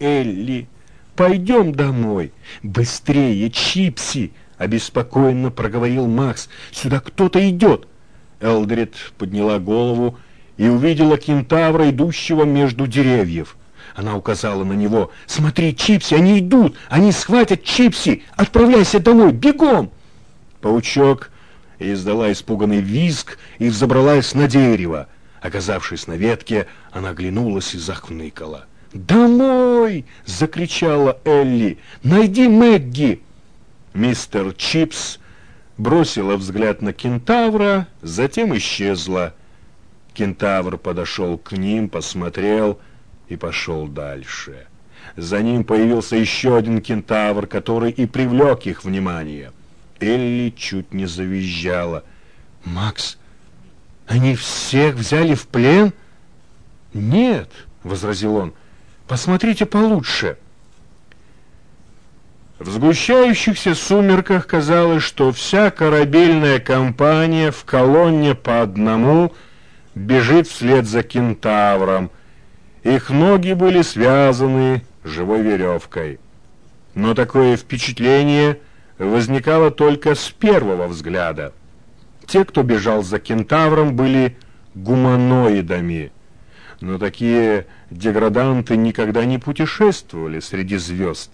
Элли, пойдем домой. Быстрее, Чипси, обеспокоенно проговорил Макс. Сюда кто-то идет. Элдрид подняла голову и увидела кентавра, идущего между деревьев. Она указала на него. «Смотри, Чипси, они идут! Они схватят Чипси! Отправляйся домой! Бегом!» Паучок издала испуганный визг и взобралась на дерево. Оказавшись на ветке, она оглянулась и захныкала. «Домой!» — закричала Элли. «Найди Мэгги!» Мистер Чипс бросила взгляд на кентавра, затем исчезла. Кентавр подошел к ним, посмотрел и пошел дальше. За ним появился еще один кентавр, который и привлек их внимание. Элли чуть не завизжала. «Макс, они всех взяли в плен?» «Нет», — возразил он, — «посмотрите получше». В сгущающихся сумерках казалось, что вся корабельная компания в колонне по одному бежит вслед за кентавром. Их ноги были связаны живой веревкой. Но такое впечатление возникало только с первого взгляда. Те, кто бежал за кентавром, были гуманоидами. Но такие деграданты никогда не путешествовали среди звезд.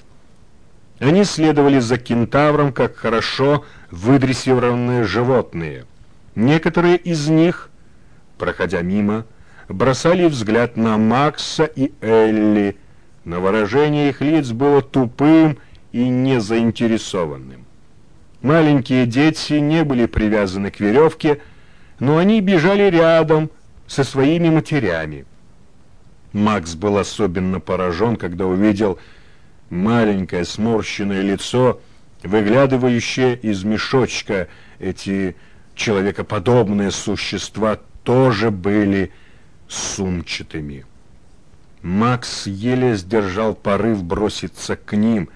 Они следовали за кентавром, как хорошо выдрессированные животные. Некоторые из них, проходя мимо, бросали взгляд на Макса и Элли, но выражение их лиц было тупым и незаинтересованным. Маленькие дети не были привязаны к веревке, но они бежали рядом со своими матерями. Макс был особенно поражен, когда увидел маленькое сморщенное лицо, выглядывающее из мешочка. Эти человекоподобные существа тоже были сумчатыми. Макс еле сдержал порыв броситься к ним.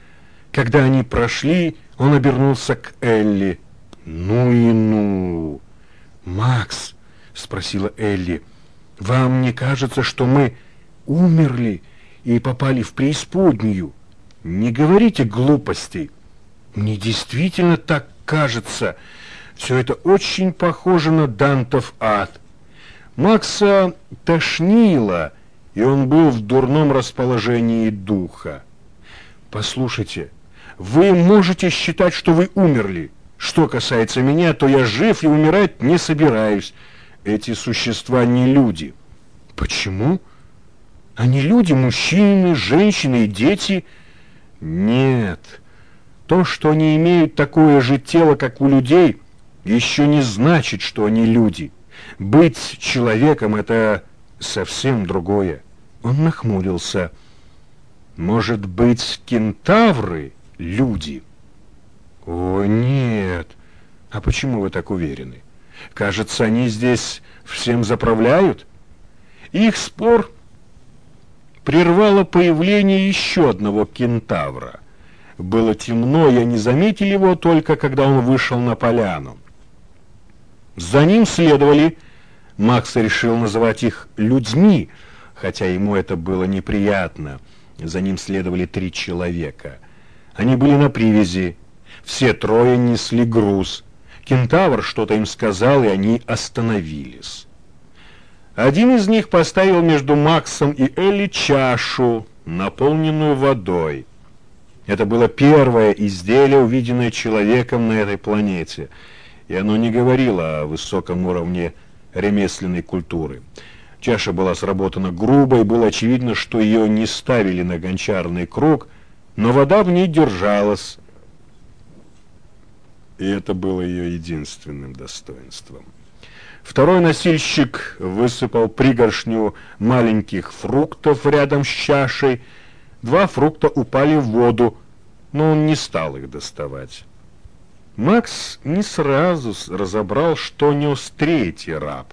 Когда они прошли, он обернулся к Элли. «Ну и ну!» «Макс!» — спросила Элли. «Вам не кажется, что мы умерли и попали в преисподнюю? Не говорите глупостей. Мне действительно так кажется. Все это очень похоже на Дантов ад». Макса тошнило, и он был в дурном расположении духа. «Послушайте», вы можете считать, что вы умерли. Что касается меня, то я жив и умирать не собираюсь. Эти существа не люди. Почему? Они люди, мужчины, женщины и дети. Нет. То, что они имеют такое же тело, как у людей, еще не значит, что они люди. Быть человеком — это совсем другое. Он нахмурился. Может быть, кентавры — люди. О, нет. А почему вы так уверены? Кажется, они здесь всем заправляют. Их спор прервало появление еще одного кентавра. Было темно, я не заметил его только когда он вышел на поляну. За ним следовали, Макс решил называть их людьми, хотя ему это было неприятно. За ним следовали три человека. Они были на привязи. Все трое несли груз. Кентавр что-то им сказал, и они остановились. Один из них поставил между Максом и Элли чашу, наполненную водой. Это было первое изделие, увиденное человеком на этой планете, и оно не говорило о высоком уровне ремесленной культуры. Чаша была сработана грубо, и было очевидно, что ее не ставили на гончарный круг, но вода в ней держалась, и это было ее единственным достоинством. Второй носильщик высыпал пригоршню маленьких фруктов рядом с чашей. Два фрукта упали в воду, но он не стал их доставать. Макс не сразу разобрал, что нес третий раб.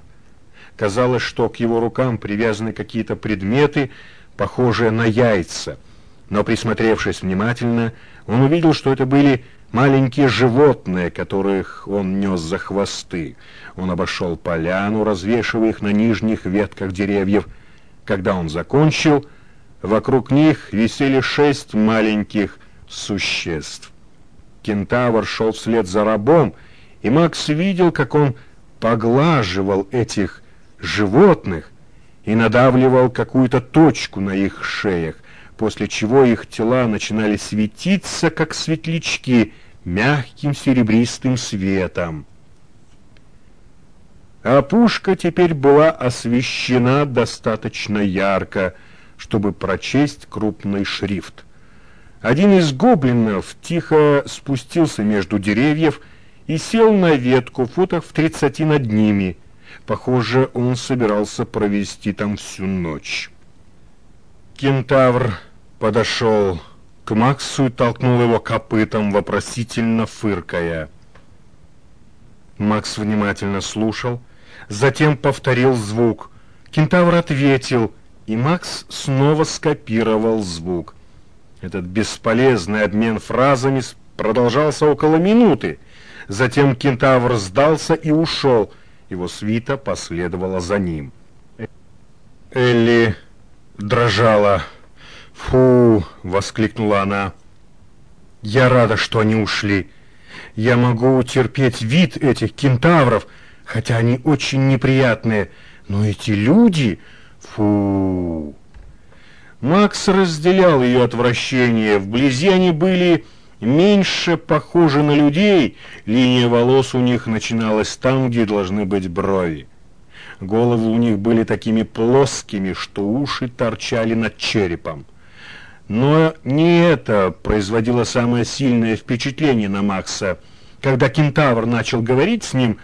Казалось, что к его рукам привязаны какие-то предметы, похожие на яйца — но, присмотревшись внимательно, он увидел, что это были маленькие животные, которых он нес за хвосты. Он обошел поляну, развешивая их на нижних ветках деревьев. Когда он закончил, Вокруг них висели шесть маленьких существ. Кентавр шел вслед за рабом, и Макс видел, как он поглаживал этих животных и надавливал какую-то точку на их шеях, после чего их тела начинали светиться, как светлячки, мягким серебристым светом. А пушка теперь была освещена достаточно ярко, чтобы прочесть крупный шрифт. Один из гоблинов тихо спустился между деревьев и сел на ветку футах в тридцати над ними. Похоже, он собирался провести там всю ночь. Кентавр подошел к Максу и толкнул его копытом, вопросительно фыркая. Макс внимательно слушал, затем повторил звук. Кентавр ответил, и Макс снова скопировал звук. Этот бесполезный обмен фразами продолжался около минуты. Затем кентавр сдался и ушел. Его свита последовала за ним. Элли дрожала. «Фу!» — воскликнула она. «Я рада, что они ушли. Я могу терпеть вид этих кентавров, хотя они очень неприятные. Но эти люди... Фу!» Макс разделял ее отвращение. Вблизи они были меньше похожи на людей, линия волос у них начиналась там, где должны быть брови. Головы у них были такими плоскими, что уши торчали над черепом. Но не это производило самое сильное впечатление на Макса. Когда кентавр начал говорить с ним,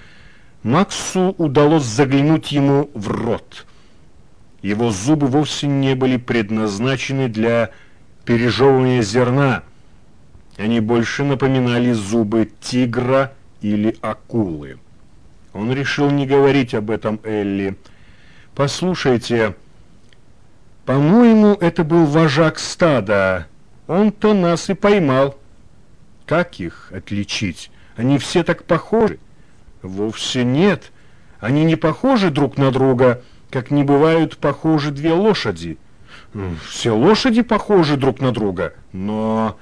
Максу удалось заглянуть ему в рот. Его зубы вовсе не были предназначены для пережевывания зерна. Они больше напоминали зубы тигра или акулы. Он решил не говорить об этом Элли. «Послушайте, по-моему, это был вожак стада. Он-то нас и поймал. Как их отличить? Они все так похожи?» «Вовсе нет. Они не похожи друг на друга, как не бывают похожи две лошади. Все лошади похожи друг на друга, но...»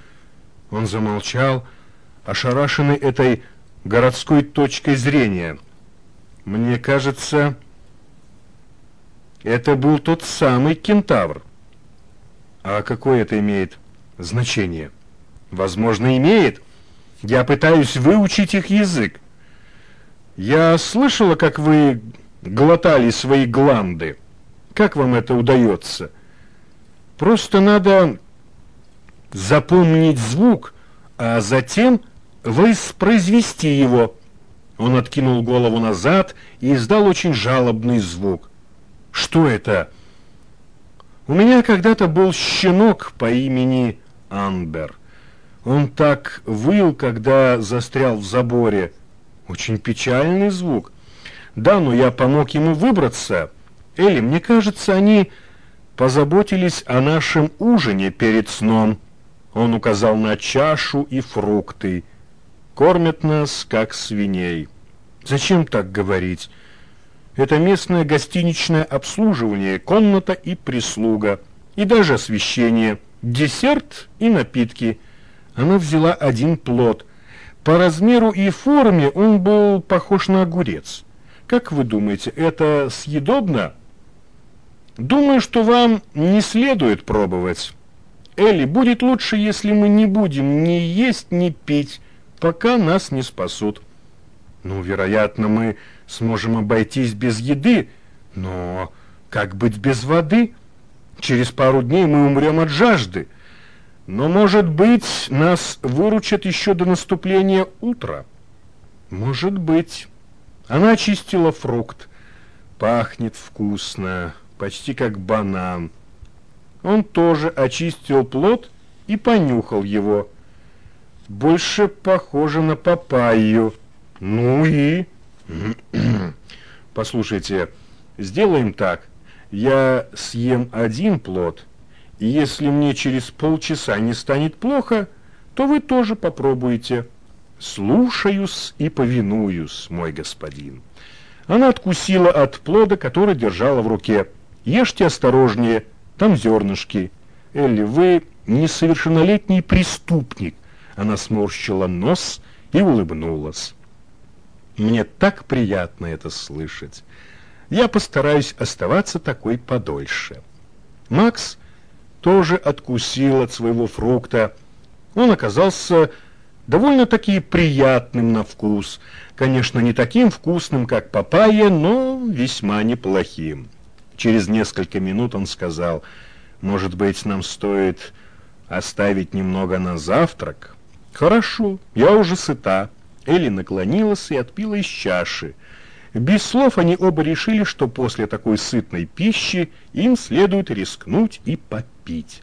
Он замолчал, ошарашенный этой городской точкой зрения. Мне кажется, это был тот самый кентавр. А какое это имеет значение? Возможно, имеет. Я пытаюсь выучить их язык. Я слышала, как вы глотали свои гланды. Как вам это удается? Просто надо запомнить звук, а затем воспроизвести его. Он откинул голову назад и издал очень жалобный звук. Что это? У меня когда-то был щенок по имени Амбер. Он так выл, когда застрял в заборе. Очень печальный звук. Да, но я помог ему выбраться. Элли, мне кажется, они позаботились о нашем ужине перед сном. Он указал на чашу и фрукты. Кормят нас, как свиней. Зачем так говорить? Это местное гостиничное обслуживание, комната и прислуга, и даже освещение, десерт и напитки. Она взяла один плод. По размеру и форме он был похож на огурец. Как вы думаете, это съедобно? Думаю, что вам не следует пробовать. Элли, будет лучше, если мы не будем ни есть, ни пить, пока нас не спасут. Ну, вероятно, мы сможем обойтись без еды, но как быть без воды? Через пару дней мы умрем от жажды. Но, может быть, нас выручат еще до наступления утра. Может быть. Она очистила фрукт. Пахнет вкусно, почти как банан. Он тоже очистил плод и понюхал его. Больше похоже на папайю. Ну и... Послушайте, сделаем так. Я съем один плод, и если мне через полчаса не станет плохо, то вы тоже попробуйте. Слушаюсь и повинуюсь, мой господин. Она откусила от плода, который держала в руке. Ешьте осторожнее, там зернышки. Элли, вы несовершеннолетний преступник. Она сморщила нос и улыбнулась. Мне так приятно это слышать. Я постараюсь оставаться такой подольше. Макс тоже откусил от своего фрукта. Он оказался довольно-таки приятным на вкус. Конечно, не таким вкусным, как папайя, но весьма неплохим. Через несколько минут он сказал, «Может быть, нам стоит оставить немного на завтрак?» «Хорошо, я уже сыта». Элли наклонилась и отпила из чаши. Без слов они оба решили, что после такой сытной пищи им следует рискнуть и попить.